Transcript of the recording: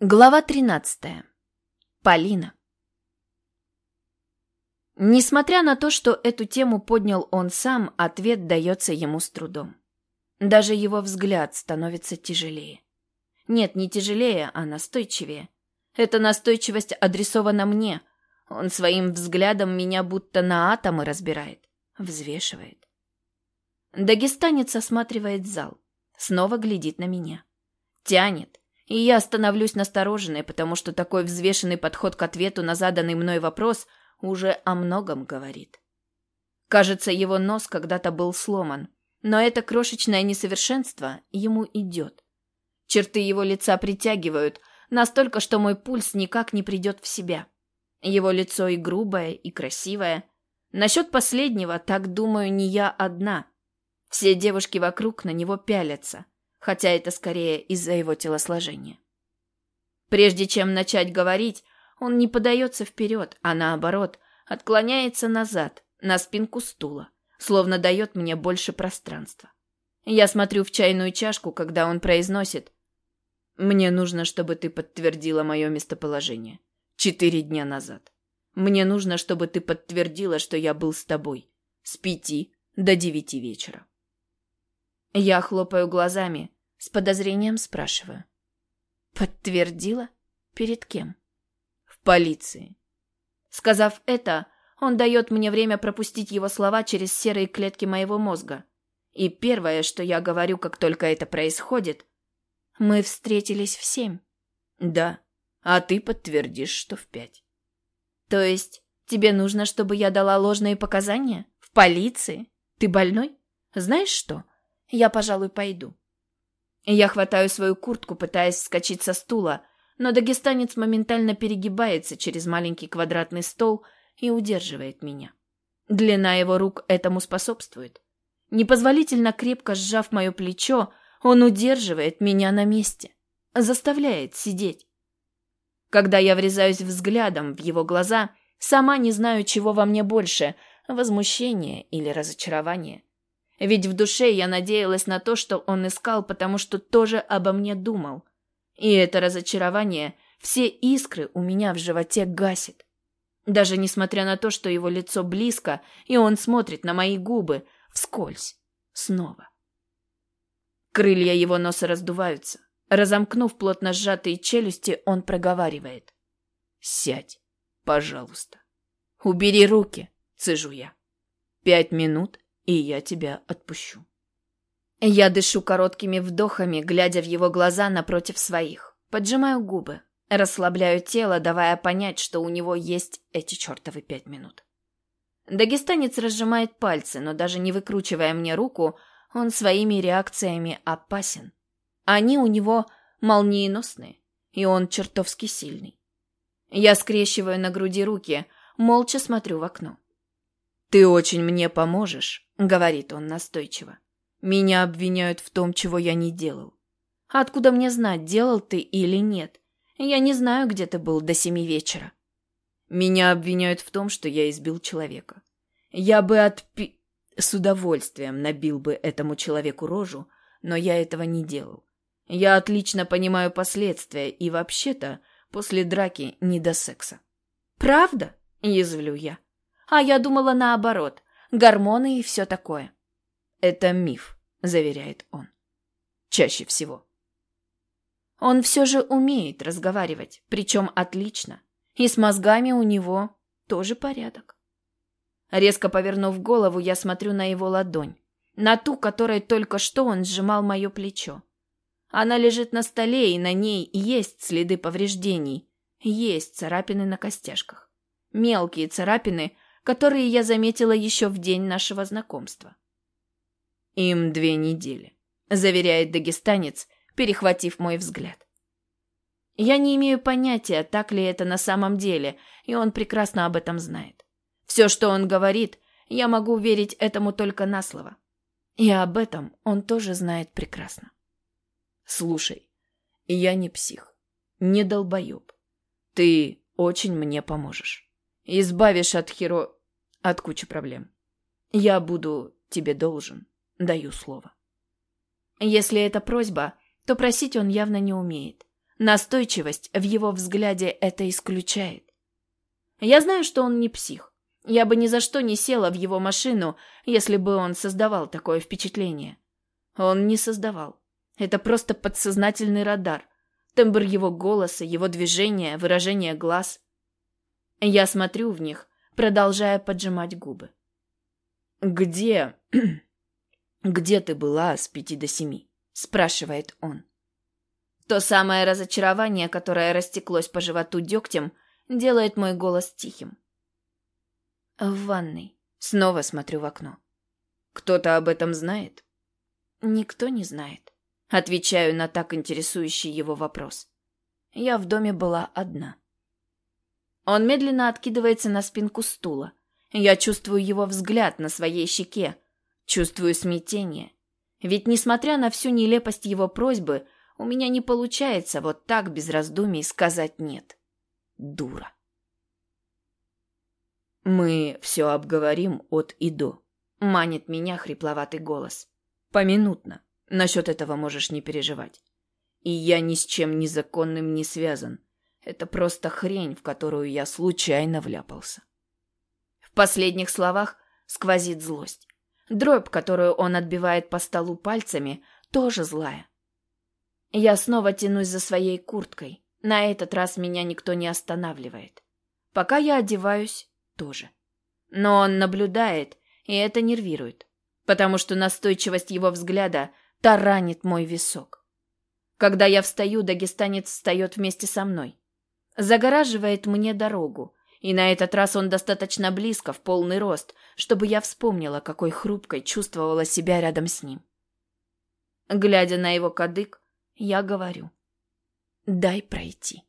Глава 13. Полина. Несмотря на то, что эту тему поднял он сам, ответ дается ему с трудом. Даже его взгляд становится тяжелее. Нет, не тяжелее, а настойчивее. Эта настойчивость адресована мне. Он своим взглядом меня будто на атомы разбирает, взвешивает. Дагестанец осматривает зал, снова глядит на меня. Тянет, и я становлюсь настороженной, потому что такой взвешенный подход к ответу на заданный мной вопрос уже о многом говорит. Кажется, его нос когда-то был сломан, но это крошечное несовершенство ему идет. Черты его лица притягивают, настолько, что мой пульс никак не придет в себя. Его лицо и грубое, и красивое. Насчет последнего, так думаю, не я одна. Все девушки вокруг на него пялятся – хотя это скорее из-за его телосложения. Прежде чем начать говорить, он не подается вперед, а наоборот, отклоняется назад, на спинку стула, словно дает мне больше пространства. Я смотрю в чайную чашку, когда он произносит «Мне нужно, чтобы ты подтвердила мое местоположение. Четыре дня назад. Мне нужно, чтобы ты подтвердила, что я был с тобой. С пяти до девяти вечера». Я хлопаю глазами, с подозрением спрашиваю. Подтвердила? Перед кем? В полиции. Сказав это, он дает мне время пропустить его слова через серые клетки моего мозга. И первое, что я говорю, как только это происходит, мы встретились в семь. Да, а ты подтвердишь, что в пять. То есть тебе нужно, чтобы я дала ложные показания? В полиции? Ты больной? Знаешь что? Я, пожалуй, пойду. Я хватаю свою куртку, пытаясь вскочить со стула, но дагестанец моментально перегибается через маленький квадратный стол и удерживает меня. Длина его рук этому способствует. Непозволительно крепко сжав мое плечо, он удерживает меня на месте, заставляет сидеть. Когда я врезаюсь взглядом в его глаза, сама не знаю, чего во мне больше – возмущение или разочарование. Ведь в душе я надеялась на то, что он искал, потому что тоже обо мне думал. И это разочарование все искры у меня в животе гасит. Даже несмотря на то, что его лицо близко, и он смотрит на мои губы вскользь. Снова. Крылья его носа раздуваются. Разомкнув плотно сжатые челюсти, он проговаривает. «Сядь, пожалуйста. Убери руки», — цежу я. «Пять минут, и я тебя отпущу. Я дышу короткими вдохами, глядя в его глаза напротив своих. Поджимаю губы, расслабляю тело, давая понять, что у него есть эти чертовы пять минут. Дагестанец разжимает пальцы, но даже не выкручивая мне руку, он своими реакциями опасен. Они у него молниеносные, и он чертовски сильный. Я скрещиваю на груди руки, молча смотрю в окно. «Ты очень мне поможешь», — говорит он настойчиво. «Меня обвиняют в том, чего я не делал. Откуда мне знать, делал ты или нет? Я не знаю, где ты был до семи вечера». «Меня обвиняют в том, что я избил человека. Я бы отпи... с удовольствием набил бы этому человеку рожу, но я этого не делал. Я отлично понимаю последствия и, вообще-то, после драки не до секса». «Правда?» — язвлю я. А я думала наоборот. Гормоны и все такое. Это миф, заверяет он. Чаще всего. Он все же умеет разговаривать, причем отлично. И с мозгами у него тоже порядок. Резко повернув голову, я смотрю на его ладонь. На ту, которой только что он сжимал мое плечо. Она лежит на столе, и на ней есть следы повреждений. Есть царапины на костяшках. Мелкие царапины, которые я заметила еще в день нашего знакомства. «Им две недели», — заверяет дагестанец, перехватив мой взгляд. Я не имею понятия, так ли это на самом деле, и он прекрасно об этом знает. Все, что он говорит, я могу верить этому только на слово. И об этом он тоже знает прекрасно. Слушай, я не псих, не долбоеб. Ты очень мне поможешь. Избавишь от херо от кучи проблем. Я буду тебе должен, даю слово. Если это просьба, то просить он явно не умеет. Настойчивость в его взгляде это исключает. Я знаю, что он не псих. Я бы ни за что не села в его машину, если бы он создавал такое впечатление. Он не создавал. Это просто подсознательный радар. Тембр его голоса, его движения, выражение глаз. Я смотрю в них, продолжая поджимать губы. «Где... где ты была с пяти до семи?» – спрашивает он. То самое разочарование, которое растеклось по животу дегтем, делает мой голос тихим. В ванной. Снова смотрю в окно. Кто-то об этом знает? Никто не знает. Отвечаю на так интересующий его вопрос. Я в доме была одна. Он медленно откидывается на спинку стула. Я чувствую его взгляд на своей щеке. Чувствую смятение. Ведь, несмотря на всю нелепость его просьбы, у меня не получается вот так без раздумий сказать «нет». Дура. «Мы все обговорим от и до», — манит меня хрипловатый голос. «Поминутно. Насчет этого можешь не переживать. И я ни с чем незаконным не связан. Это просто хрень, в которую я случайно вляпался. В последних словах сквозит злость. Дробь, которую он отбивает по столу пальцами, тоже злая. Я снова тянусь за своей курткой. На этот раз меня никто не останавливает. Пока я одеваюсь, тоже. Но он наблюдает, и это нервирует, потому что настойчивость его взгляда таранит мой висок. Когда я встаю, дагестанец встает вместе со мной. Загораживает мне дорогу, и на этот раз он достаточно близко, в полный рост, чтобы я вспомнила, какой хрупкой чувствовала себя рядом с ним. Глядя на его кадык, я говорю. «Дай пройти».